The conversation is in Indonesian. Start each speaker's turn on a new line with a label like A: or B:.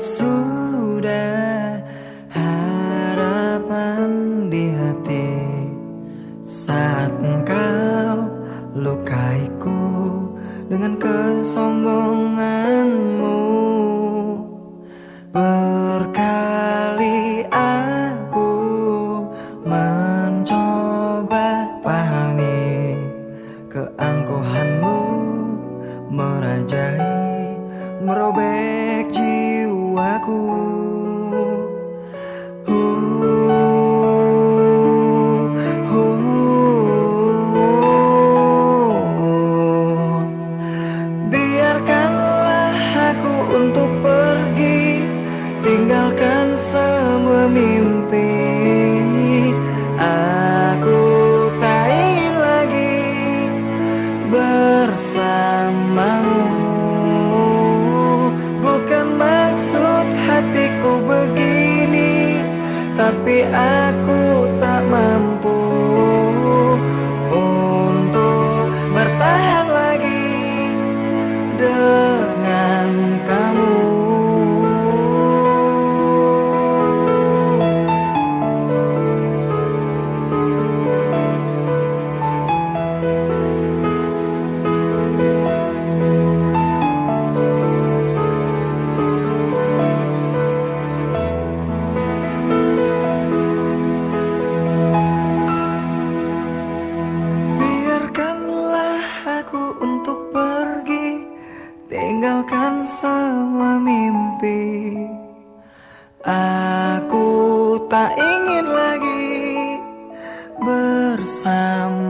A: sudah harapan di hati. Saat engkau lukaiku dengan kesombonganmu berkali aku mencoba pahami keangkuhanmu merajai merobek jiwa jiwaku Biarkanlah aku untuk pergi Tinggalkan Tapi aku untuk pergi Tinggalkan semua mimpi. Aku tak ingin lagi bersamamu